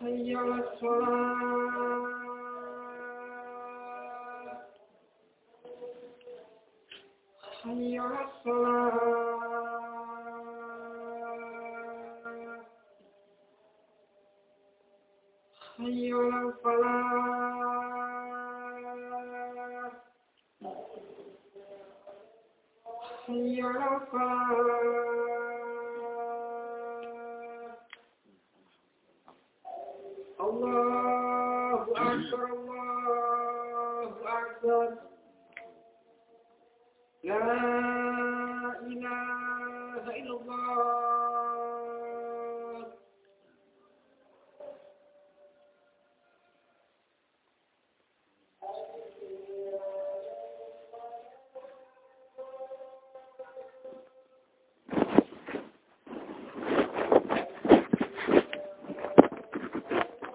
حي على الصلاة حي على الصلاة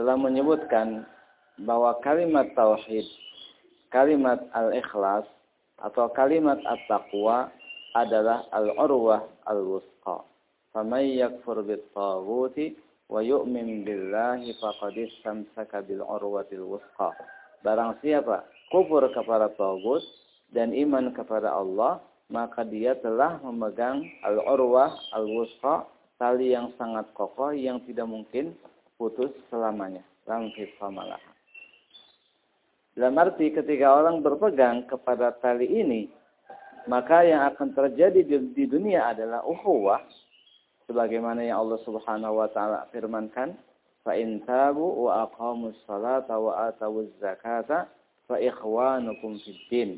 telah menyebutkan bahwa kalimat tauhid, kalimat al-ikhlas atau kalimat at-taqwa adalah al-urwah al-wusqa. Bit-taghuti wa yu'min billahi faqad istamsaka bil urwatil wusqa. Barang siapa kufur kepada tagut dan iman kepada Allah, maka dia telah memegang al-urwah al-wusqa, tali yang sangat kokoh yang tidak mungkin putus selamanya. Lam famalah. Dalam arti ketika orang berpegang kepada tali ini, maka yang akan terjadi di, di dunia adalah ukhuwah sebagaimana yang Allah Subhanahu wa taala firmankan, "Fa in tabu wa aqamus salata wa atawuz zakata fa ikhwanukum fid din."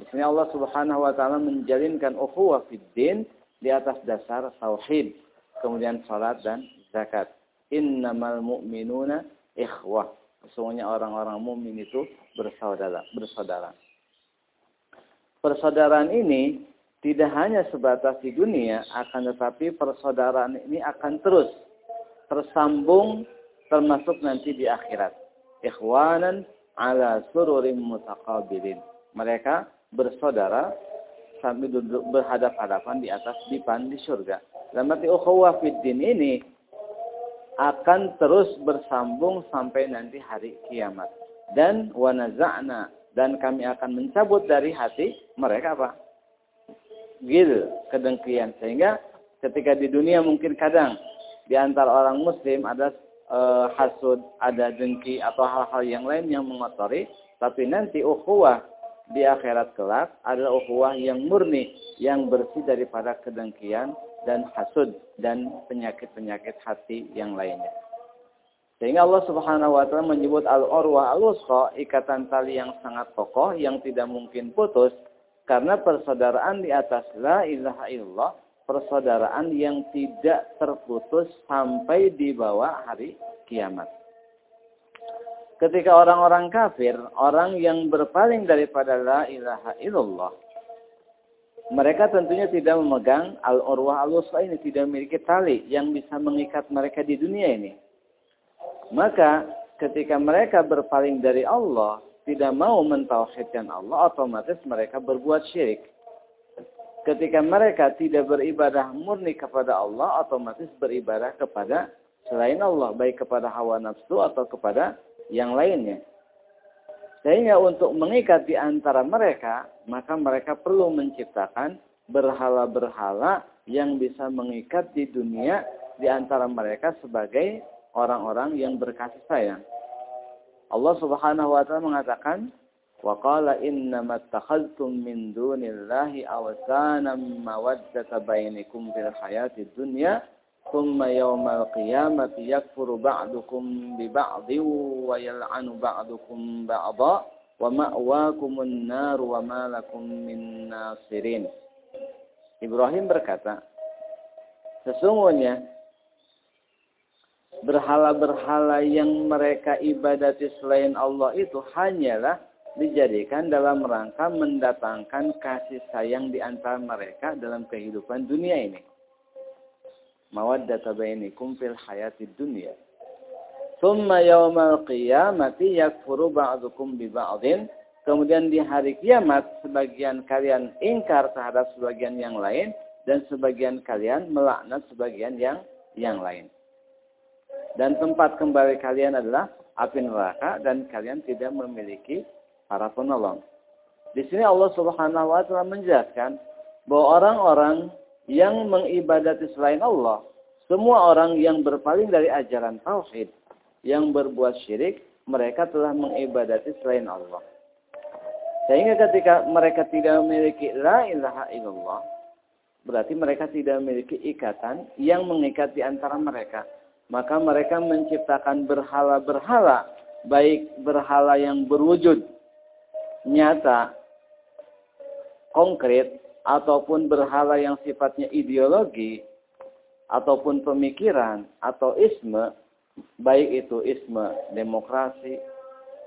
Di sini Allah Subhanahu wa taala menjalinkan ukhuwah fid din di atas dasar tauhid, kemudian salat dan zakat. Innamal mu'minuna ikhwah. Sesungguhnya orang-orang mukmin itu bersaudara, bersaudara. Persaudaraan ini tidak hanya sebatas di dunia, akan tetapi persaudaraan ini akan terus tersambung termasuk nanti di akhirat. Ikhwanan ala sururim mutaqabilin. Mereka bersaudara sambil duduk berhadap-hadapan di atas dipan di surga. Dan mati ukhuwah fiddin ini akan terus bersambung sampai nanti hari kiamat. Dan wanaza'na dan kami akan mencabut dari hati mereka apa? Gil, kedengkian. Sehingga ketika di dunia mungkin kadang di antara orang muslim ada e, hasud, ada dengki atau hal-hal yang lain yang mengotori, tapi nanti ukhuwah di akhirat kelak adalah ukhuwah yang murni, yang bersih daripada kedengkian dan hasud dan penyakit-penyakit hati yang lainnya. Sehingga Allah Subhanahu wa taala menyebut al-urwa al-wusqa, ikatan tali yang sangat kokoh yang tidak mungkin putus karena persaudaraan di atas la ilaha illallah, persaudaraan yang tidak terputus sampai di bawah hari kiamat. Ketika orang-orang kafir, orang yang berpaling daripada la ilaha illallah, mereka tentunya tidak memegang al-urwah al-wusqa ini, tidak memiliki tali yang bisa mengikat mereka di dunia ini. Maka ketika mereka berpaling dari Allah, tidak mau mentauhidkan Allah, otomatis mereka berbuat syirik. Ketika mereka tidak beribadah murni kepada Allah, otomatis beribadah kepada selain Allah, baik kepada hawa nafsu atau kepada yang lainnya. Sehingga untuk mengikat di antara mereka, maka mereka perlu menciptakan berhala-berhala yang bisa mengikat di dunia di antara mereka sebagai orang-orang yang berkasih sayang. Allah Subhanahu wa taala mengatakan, "Wa qala innama takhadtum min dunillahi awsanan mawaddata bainakum fil hayatid dunya, ba'dukum bi ba'din wa yal'anu ba'dukum ba'dha wa ma'wakumun nar wa ma lakum min nasirin." Ibrahim berkata, Sesungguhnya berhala-berhala yang mereka ibadati selain Allah itu hanyalah dijadikan dalam rangka mendatangkan kasih sayang di antara mereka dalam kehidupan dunia ini. Mawaddata bainikum fil hayati dunia. Thumma yawmal qiyamati yakfuru ba'dukum bi. Kemudian di hari kiamat sebagian kalian ingkar terhadap sebagian yang lain dan sebagian kalian melaknat sebagian yang yang lain dan tempat kembali kalian adalah api neraka dan kalian tidak memiliki para penolong. Di sini Allah Subhanahu wa taala menjelaskan bahwa orang-orang yang mengibadati selain Allah, semua orang yang berpaling dari ajaran tauhid, yang berbuat syirik, mereka telah mengibadati selain Allah. Sehingga ketika mereka tidak memiliki la ilaha illallah, berarti mereka tidak memiliki ikatan yang mengikat di antara mereka maka mereka menciptakan berhala-berhala, baik berhala yang berwujud nyata, konkret, ataupun berhala yang sifatnya ideologi, ataupun pemikiran, atau isme, baik itu isme demokrasi,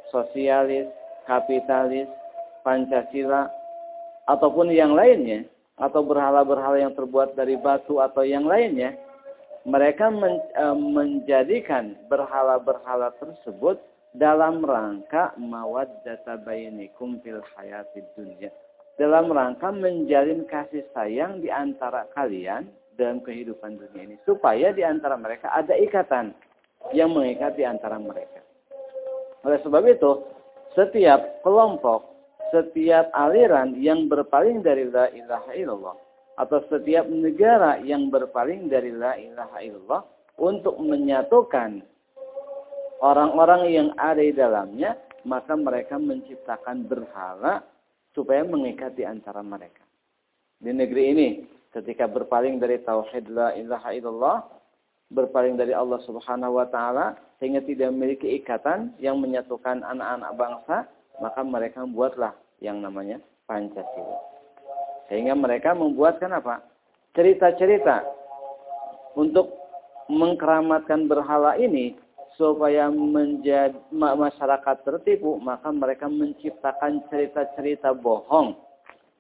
sosialis, kapitalis, Pancasila, ataupun yang lainnya, atau berhala-berhala yang terbuat dari batu atau yang lainnya, mereka men, e, menjadikan berhala-berhala tersebut dalam rangka mawaddata bainikum fil hayatid dunya. Dalam rangka menjalin kasih sayang di antara kalian dalam kehidupan dunia ini. Supaya di antara mereka ada ikatan yang mengikat di antara mereka. Oleh sebab itu, setiap kelompok, setiap aliran yang berpaling dari la ilaha illallah atau setiap negara yang berpaling dari la ilaha illallah untuk menyatukan orang-orang yang ada di dalamnya, maka mereka menciptakan berhala supaya mengikat di antara mereka. Di negeri ini, ketika berpaling dari tauhid la ilaha illallah, berpaling dari Allah Subhanahu wa taala sehingga tidak memiliki ikatan yang menyatukan anak-anak bangsa, maka mereka membuatlah yang namanya Pancasila. Sehingga mereka membuatkan apa? Cerita-cerita untuk mengkeramatkan berhala ini supaya menjadi masyarakat tertipu, maka mereka menciptakan cerita-cerita bohong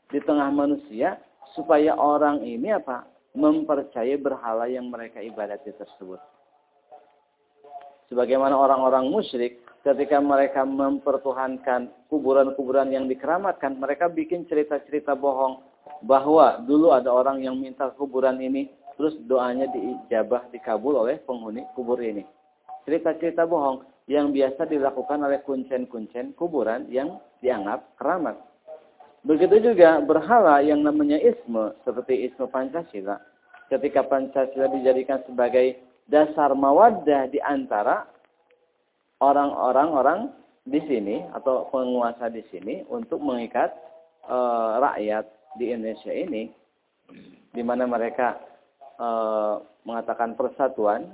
di tengah manusia supaya orang ini apa? mempercayai berhala yang mereka ibadati tersebut. Sebagaimana orang-orang musyrik ketika mereka mempertuhankan kuburan-kuburan yang dikeramatkan, mereka bikin cerita-cerita bohong bahwa dulu ada orang yang minta kuburan ini terus doanya diijabah dikabul oleh penghuni kubur ini. Cerita-cerita bohong yang biasa dilakukan oleh kuncen-kuncen kuburan yang dianggap keramat. Begitu juga berhala yang namanya isme, seperti isme Pancasila. Ketika Pancasila dijadikan sebagai dasar mawaddah di antara orang-orang orang di sini atau penguasa di sini untuk mengikat e, rakyat di Indonesia ini, di mana mereka e, mengatakan persatuan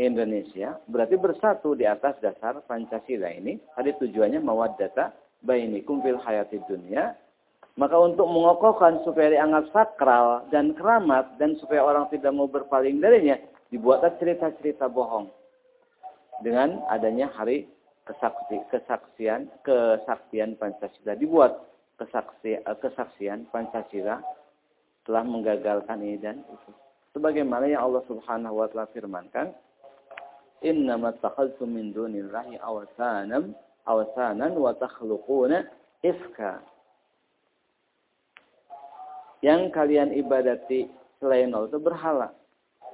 Indonesia, berarti bersatu di atas dasar Pancasila ini. Tadi tujuannya mawaddata bainikum fil hayati dunia maka untuk mengokohkan supaya dianggap sakral dan keramat dan supaya orang tidak mau berpaling darinya, dibuatlah cerita-cerita bohong. Dengan adanya hari kesaksi, kesaksian kesaksian Pancasila dibuat kesaksi, kesaksian Pancasila telah menggagalkan ini dan itu. Sebagaimana yang Allah Subhanahu wa taala firmankan, "Innama takhalltum min dunillahi awsanan awsanan wa takhluquna ifka." yang kalian ibadati selain Allah itu berhala.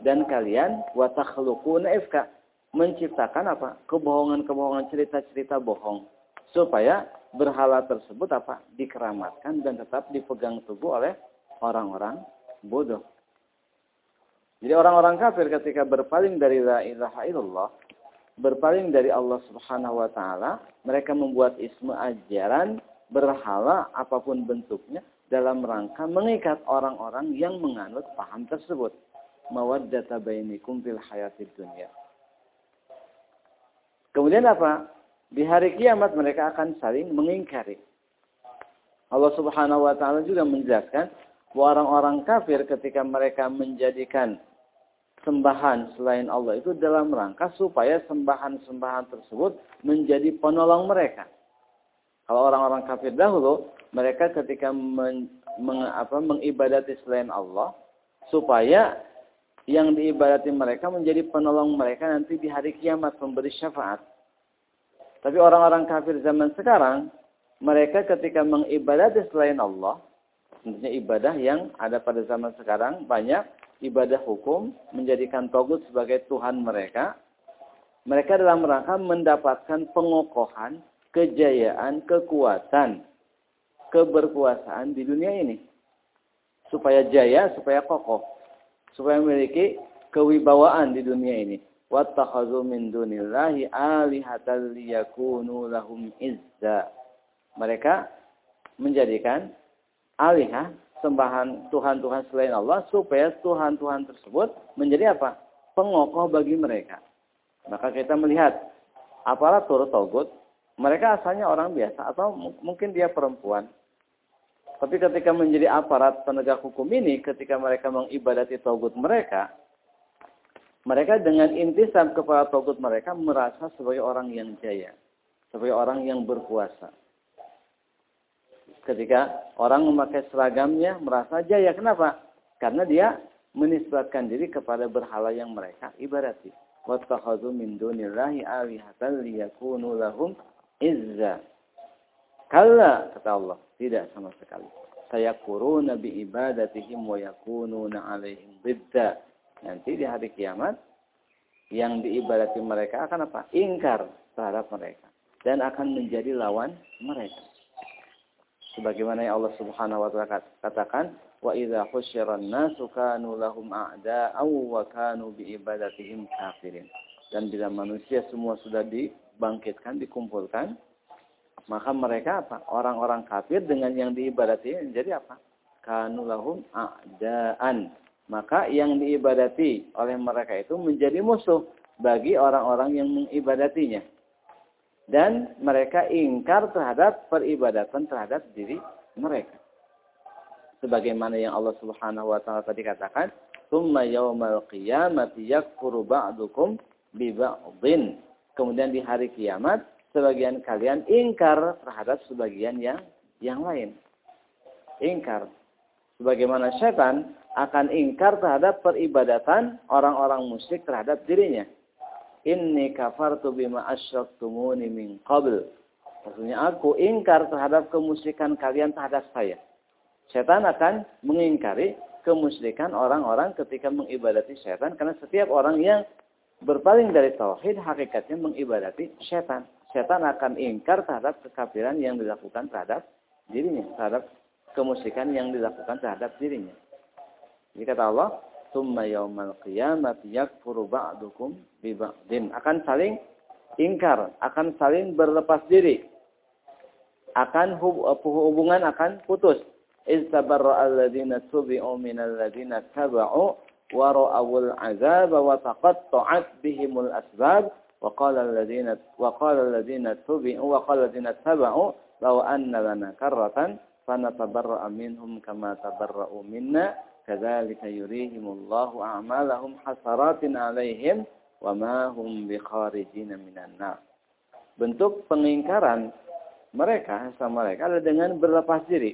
Dan kalian ifka menciptakan apa? kebohongan-kebohongan cerita-cerita bohong supaya berhala tersebut apa? dikeramatkan dan tetap dipegang teguh oleh orang-orang bodoh. Jadi orang-orang kafir ketika berpaling dari la ilaha illallah, berpaling dari Allah Subhanahu wa taala, mereka membuat isme ajaran berhala apa pun bentuknya dalam rangka mengikat orang-orang yang menganut paham tersebut. Mawaddata bainikum fil hayatid dunya. Kemudian apa? Di hari kiamat mereka akan saling mengingkari. Allah Subhanahu wa taala juga menjelaskan orang-orang kafir ketika mereka menjadikan sembahan selain Allah itu dalam rangka supaya sembahan-sembahan tersebut menjadi penolong mereka. Kalau orang-orang kafir dahulu mereka ketika men, meng, apa, mengibadati selain Allah supaya yang diibadati mereka menjadi penolong mereka nanti di hari kiamat memberi syafaat. Tapi orang-orang kafir zaman sekarang mereka ketika mengibadati selain Allah tentunya ibadah yang ada pada zaman sekarang banyak ibadah hukum menjadikan togut sebagai Tuhan mereka mereka dalam rangka mendapatkan pengokohan, kejayaan, kekuatan keberkuasaan di dunia ini. Supaya jaya, supaya kokoh. Supaya memiliki kewibawaan di dunia ini. Min dunillahi alihatan liyakunu lahum izza. Mereka menjadikan alihah sembahan Tuhan-Tuhan selain Allah supaya Tuhan-Tuhan tersebut menjadi apa? Pengokoh bagi mereka. Maka kita melihat aparatur togut mereka asalnya orang biasa atau mungkin dia perempuan tapi ketika menjadi aparat penegak hukum ini, ketika mereka mengibadati togut mereka, mereka dengan intisam kepada togut mereka merasa sebagai orang yang jaya. Sebagai orang yang berkuasa ketika orang memakai seragamnya merasa jaya. Kenapa? Karena dia menisbatkan diri kepada berhala yang mereka ibarati. Wattakhadhu min dunillahi alihatan liyakunu lahum izza. Kalla kata Allah, tidak sama sekali. Saya Sayakuruna bi ibadatihim wa yakununa alaihim bidda. Nanti di hari kiamat yang diibadati mereka akan apa? Ingkar terhadap mereka dan akan menjadi lawan mereka. Sebagaimana yang Allah subhanahu wa ta'ala katakan, Wa idha khusyiran nasu kanu lahum a'da'aw wa kanu bi ibadatihim kafirin. Dan bila manusia semua sudah dibangkitkan, dikumpulkan, maka mereka apa? Orang-orang kafir dengan yang diibadati menjadi apa? Kanulahum a'daan. Maka yang diibadati oleh mereka itu menjadi musuh bagi orang-orang yang mengibadatinya. Dan mereka ingkar terhadap peribadatan terhadap diri mereka. Sebagaimana yang Allah Subhanahu wa taala tadi katakan, Thumma yaumal qiyamati yakfuru ba'dukum bi ba'din. Kemudian di hari kiamat sebagian kalian ingkar terhadap sebagian yang yang lain. Ingkar. Sebagaimana setan akan ingkar terhadap peribadatan orang-orang musyrik terhadap dirinya. Inni kafartu bima asyraktumuni min qabl. Maksudnya aku ingkar terhadap kemusyrikan kalian terhadap saya. Setan akan mengingkari kemusyrikan orang-orang ketika mengibadati setan karena setiap orang yang berpaling dari tauhid hakikatnya mengibadati setan. Setan akan ingkar terhadap kekafiran yang dilakukan terhadap dirinya, terhadap kemusyrikan yang dilakukan terhadap dirinya. Jadi kata Allah, summa yaumal qiyamati yakfuru ba'dukum bi ba'din. Akan saling ingkar, akan saling berlepas diri. Akan eh, hubungan akan putus. Istabarra alladziina tubi'u min alladziina taba'u wa ra'awul 'adzaba wa taqatta'at bihimul asbab wa qala alladziina wa qala alladziina tubi'u wa qala alladziina taba'u law anna lana karratan fanatabarra'a minhum kama tabarra'u minna كذلك يريهم الله أعمالهم حسرات عليهم وما هم بخارجين من النار bentuk pengingkaran mereka sama mereka adalah dengan berlepas diri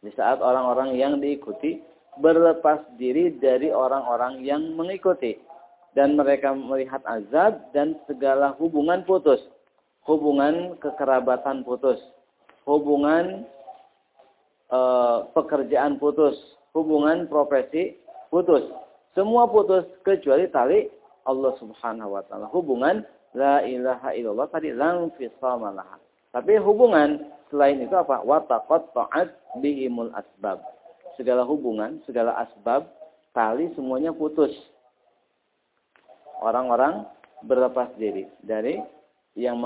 di saat orang-orang yang diikuti berlepas diri dari orang-orang yang mengikuti dan mereka melihat azab dan segala hubungan putus. Hubungan kekerabatan putus. Hubungan e, pekerjaan putus. Hubungan profesi putus. Semua putus kecuali tali Allah Subhanahu wa taala. Hubungan la ilaha illallah tadi lam fisamalah. Tapi hubungan selain itu apa? Wa taqatta'at bihimul asbab. Segala hubungan, segala asbab, tali semuanya putus orang-orang berlepas diri dari yang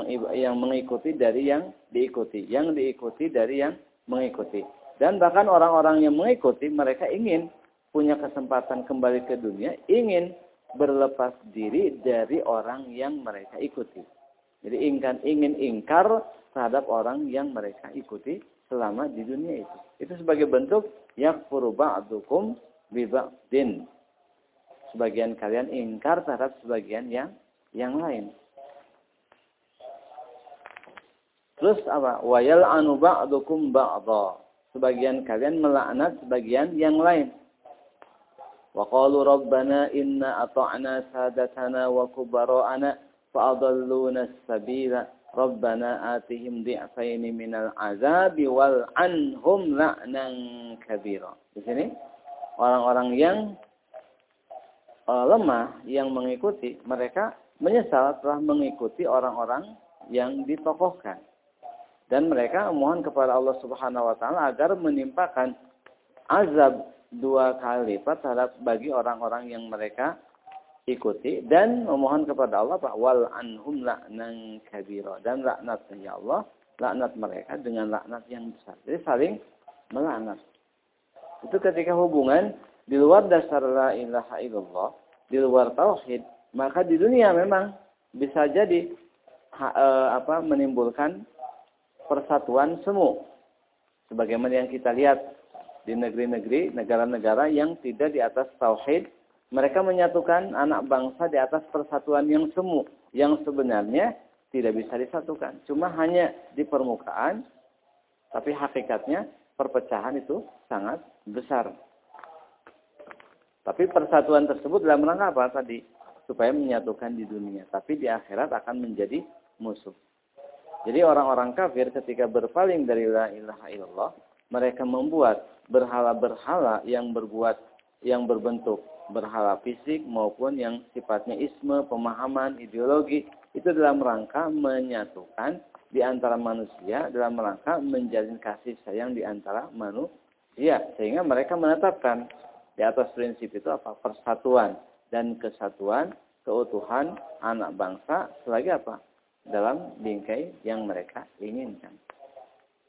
mengikuti dari yang diikuti, yang diikuti dari yang mengikuti. Dan bahkan orang-orang yang mengikuti mereka ingin punya kesempatan kembali ke dunia, ingin berlepas diri dari orang yang mereka ikuti. Jadi ingin ingin ingkar terhadap orang yang mereka ikuti selama di dunia itu. Itu sebagai bentuk yakfuru ba'dukum bi ba'din sebagian kalian ingkar terhadap sebagian yang yang lain. Terus apa? Wayal anu ba'dukum ba'dha. Sebagian kalian melaknat sebagian yang lain. Wa qalu rabbana inna ata'na sadatana wa kubara'ana fa'adalluna as-sabila. Rabbana atihim di'faini minal azabi wal anhum la'nan kabira. Di sini orang-orang yang uh, lemah yang mengikuti, mereka menyesal telah mengikuti orang-orang yang ditokohkan. Dan mereka memohon kepada Allah Subhanahu wa taala agar menimpakan azab dua kali lipat terhadap bagi orang-orang yang mereka ikuti dan memohon kepada Allah Pak wal anhum la'nan kabira dan laknat ya Allah laknat mereka dengan laknat yang besar. Jadi saling melaknat. Itu ketika hubungan di luar dasar la ilaha illallah, di luar tauhid, maka di dunia memang bisa jadi ha, e, apa menimbulkan persatuan semu. Sebagaimana yang kita lihat di negeri-negeri, negara-negara yang tidak di atas tauhid, mereka menyatukan anak bangsa di atas persatuan yang semu, yang sebenarnya tidak bisa disatukan. Cuma hanya di permukaan, tapi hakikatnya perpecahan itu sangat besar. Tapi persatuan tersebut dalam rangka apa tadi? Supaya menyatukan di dunia. Tapi di akhirat akan menjadi musuh. Jadi orang-orang kafir ketika berpaling dari la ilaha illallah, mereka membuat berhala-berhala yang berbuat yang berbentuk berhala fisik maupun yang sifatnya isme, pemahaman, ideologi itu dalam rangka menyatukan di antara manusia dalam rangka menjalin kasih sayang di antara manusia sehingga mereka menetapkan di atas prinsip itu apa? Persatuan dan kesatuan, keutuhan anak bangsa selagi apa? Dalam bingkai yang mereka inginkan.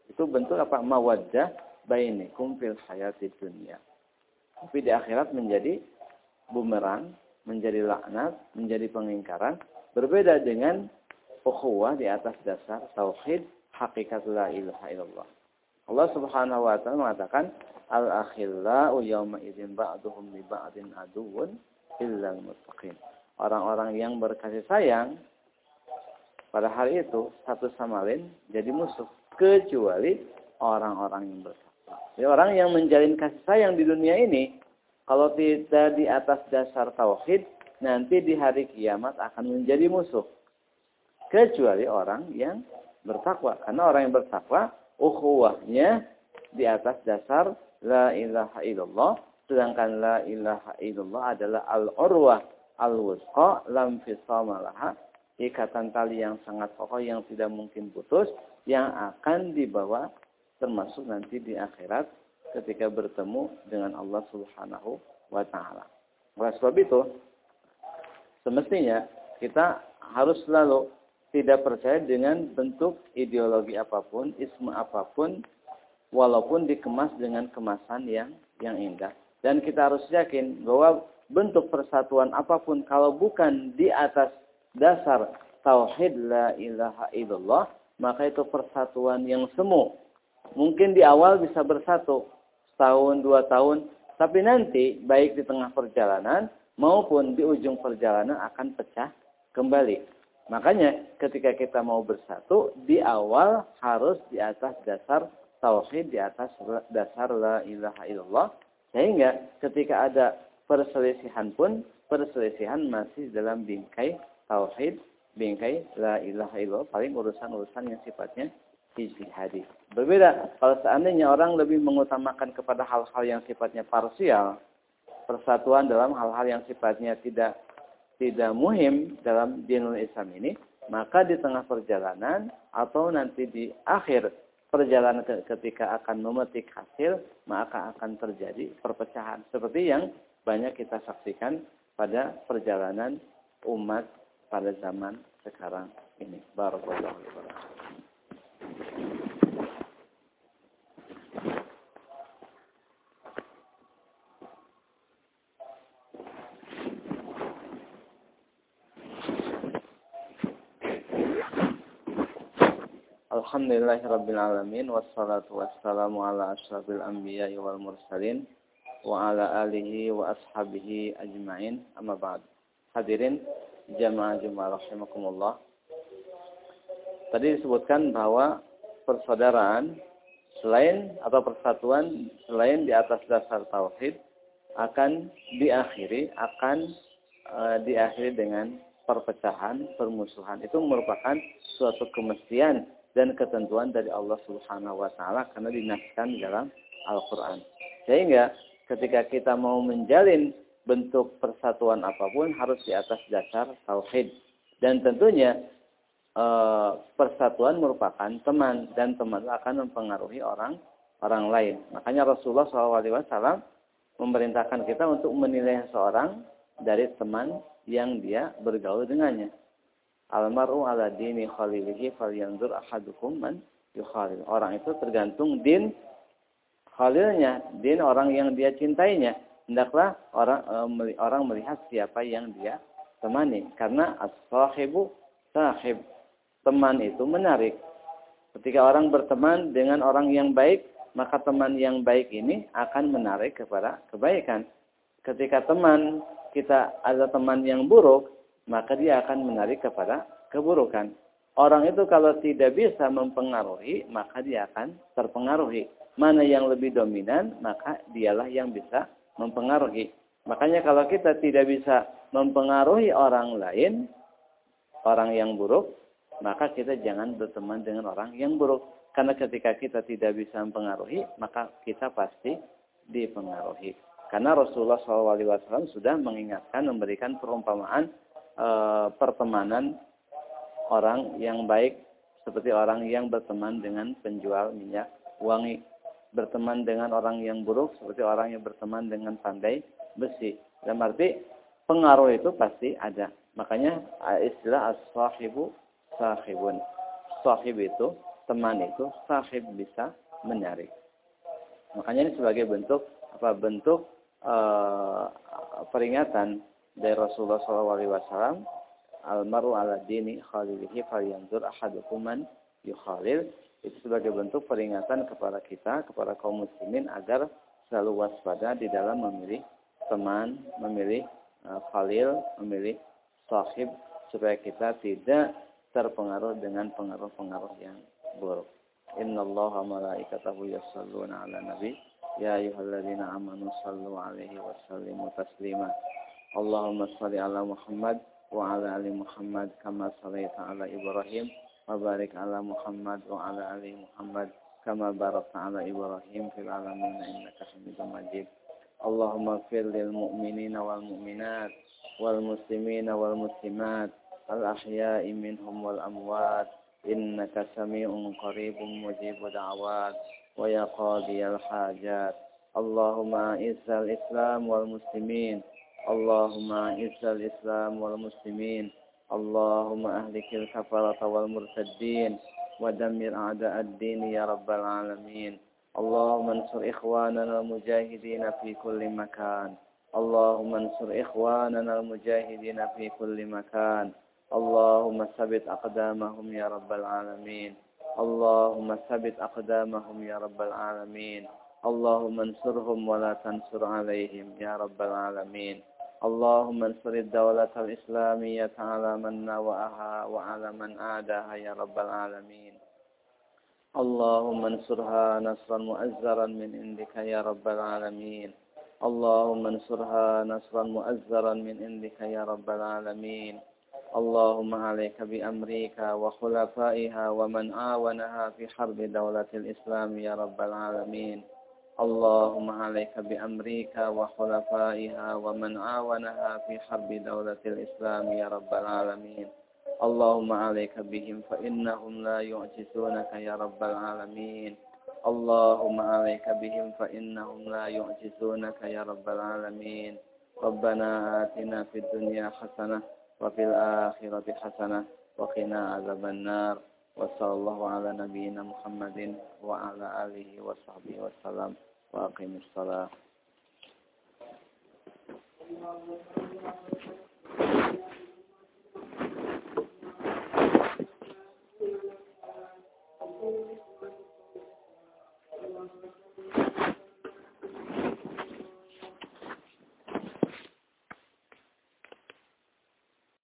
Itu bentuk apa? Mawaddah bainikum fil hayati dunia. Tapi di akhirat menjadi bumerang, menjadi laknat, menjadi pengingkaran. Berbeda dengan ukhuwah di atas dasar tauhid hakikat la ilaha illallah. Allah Subhanahu wa taala mengatakan al-akhillau yawma idzin ba'duhum li ba'din aduwwun illal muttaqin. Orang-orang yang berkasih sayang pada hari itu satu sama lain jadi musuh kecuali orang-orang yang bertakwa. Jadi orang yang menjalin kasih sayang di dunia ini kalau tidak di atas dasar tauhid nanti di hari kiamat akan menjadi musuh. Kecuali orang yang bertakwa. Karena orang yang bertakwa ukhuwahnya di atas dasar la ilaha illallah sedangkan la ilaha illallah adalah al-urwah al-wusqa lam fisamalaha ikatan tali yang sangat kokoh yang tidak mungkin putus yang akan dibawa termasuk nanti di akhirat ketika bertemu dengan Allah Subhanahu wa taala. Oleh sebab itu semestinya kita harus selalu tidak percaya dengan bentuk ideologi apa pun, isme apa pun walaupun dikemas dengan kemasan yang yang indah. Dan kita harus yakin bahwa bentuk persatuan apa pun kalau bukan di atas dasar tauhid la ilaha illallah, maka itu persatuan yang semu. Mungkin di awal bisa bersatu, setahun, dua tahun, tapi nanti baik di tengah perjalanan maupun di ujung perjalanan akan pecah kembali. Makanya ketika kita mau bersatu, di awal harus di atas dasar tauhid di atas dasar la ilaha illallah sehingga ketika ada perselisihan pun perselisihan masih dalam bingkai tauhid bingkai la ilaha illallah paling urusan-urusan yang sifatnya ijtihadi. Berbeda kalau seandainya orang lebih mengutamakan kepada hal-hal yang sifatnya parsial, persatuan dalam hal-hal yang sifatnya tidak tidak muhim dalam dinul Islam ini, maka di tengah perjalanan atau nanti di akhir perjalanan ketika akan memetik hasil, maka akan terjadi perpecahan. Seperti yang banyak kita saksikan pada perjalanan umat pada zaman sekarang ini. Barakallahu Alhamdulillahirrabbilalamin. Wassalatu wassalamu ala ashrafil anbiya wal mursalin Wa ala alihi wa ashabihi ajma'in. Amma ba'd Hadirin jamaah jemaah rahimakumullah Tadi disebutkan bahwa persaudaraan Selain atau persatuan Selain di atas dasar tauhid Akan diakhiri Akan uh, diakhiri dengan perpecahan, permusuhan. Itu merupakan suatu kemestian dan ketentuan dari Allah Subhanahu wa taala karena dinaskan dalam Al-Qur'an. Sehingga ketika kita mau menjalin bentuk persatuan apa pun harus di atas dasar tauhid. Dan tentunya e, persatuan merupakan teman dan teman akan mempengaruhi orang orang lain. Makanya Rasulullah SAW memerintahkan kita untuk menilai seorang dari teman yang dia bergaul dengannya. Almaru ala dini khalilihi falyanzur ahadukum man yukhalil. Orang itu tergantung din khalilnya, din orang yang dia cintainya. Hendaklah orang e, orang melihat siapa yang dia temani. Karena as-sahibu sahib. Teman itu menarik. Ketika orang berteman dengan orang yang baik, maka teman yang baik ini akan menarik kepada kebaikan. Ketika teman kita ada teman yang buruk, maka dia akan menarik kepada keburukan. Orang itu kalau tidak bisa mempengaruhi, maka dia akan terpengaruhi. Mana yang lebih dominan, maka dialah yang bisa mempengaruhi. Makanya kalau kita tidak bisa mempengaruhi orang lain, orang yang buruk, maka kita jangan berteman dengan orang yang buruk. Karena ketika kita tidak bisa mempengaruhi, maka kita pasti dipengaruhi. Karena Rasulullah SAW sudah mengingatkan, memberikan perumpamaan e, pertemanan orang yang baik seperti orang yang berteman dengan penjual minyak wangi, berteman dengan orang yang buruk seperti orang yang berteman dengan pandai besi. Dan arti pengaruh itu pasti ada. Makanya istilah as-sahibu sahibun. Sahib itu, teman itu, sahib bisa menyarik. Makanya ini sebagai bentuk apa bentuk uh, peringatan dari Rasulullah SAW almaru ala dini khalilihi falyanzur ahadukum man yukhalil itu sebagai bentuk peringatan kepada kita, kepada kaum muslimin agar selalu waspada di dalam memilih teman, memilih uh, khalil, memilih sahib supaya kita tidak terpengaruh dengan pengaruh-pengaruh yang buruk. Inna Allah malaikatahu yasalluna ala nabi ya ayyuhalladzina amanu sallu alaihi wa sallimu taslima. Allahumma salli ala Muhammad wa ala ali Muhammad kama sallaita ala Ibrahim وبارك على محمد وعلى آل محمد كما باركت على إبراهيم في العالمين إنك حميد مجيد اللهم اغفر للمؤمنين والمؤمنات والمسلمين والمسلمات الأحياء منهم والأموات إنك سميع قريب مجيب دعوات ويا قاضي الحاجات اللهم أعز الإسلام والمسلمين اللهم أعز الإسلام والمسلمين اللهم أهلك الكفرة والمرتدين ودمر أعداء الدين يا رب العالمين اللهم انصر إخواننا المجاهدين في كل مكان اللهم انصر إخواننا المجاهدين في كل مكان اللهم ثبت أقدامهم يا رب العالمين اللهم ثبت أقدامهم يا رب العالمين اللهم انصرهم ولا تنصر عليهم يا رب العالمين اللهم انصر الدولة الإسلامية على من نوأها وعلى من عادها يا رب العالمين. اللهم انصرها نصرا مؤزرا من عندك يا رب العالمين. اللهم انصرها نصرا مؤزرا من عندك يا رب العالمين. اللهم عليك بأمريكا وخلفائها ومن عاونها في حرب دولة الإسلام يا رب العالمين. اللهم عليك بأمريكا وخلفائها ومن عاونها في حرب دولة الإسلام يا رب العالمين. اللهم عليك بهم فإنهم لا يعجزونك يا رب العالمين. اللهم عليك بهم فإنهم لا يعجزونك يا رب العالمين. ربنا آتنا في الدنيا حسنة وفي الآخرة حسنة وقنا عذاب النار. وصلى الله على نبينا محمد وعلى آله وصحبه وسلم. وأقم الصلاة Thank you.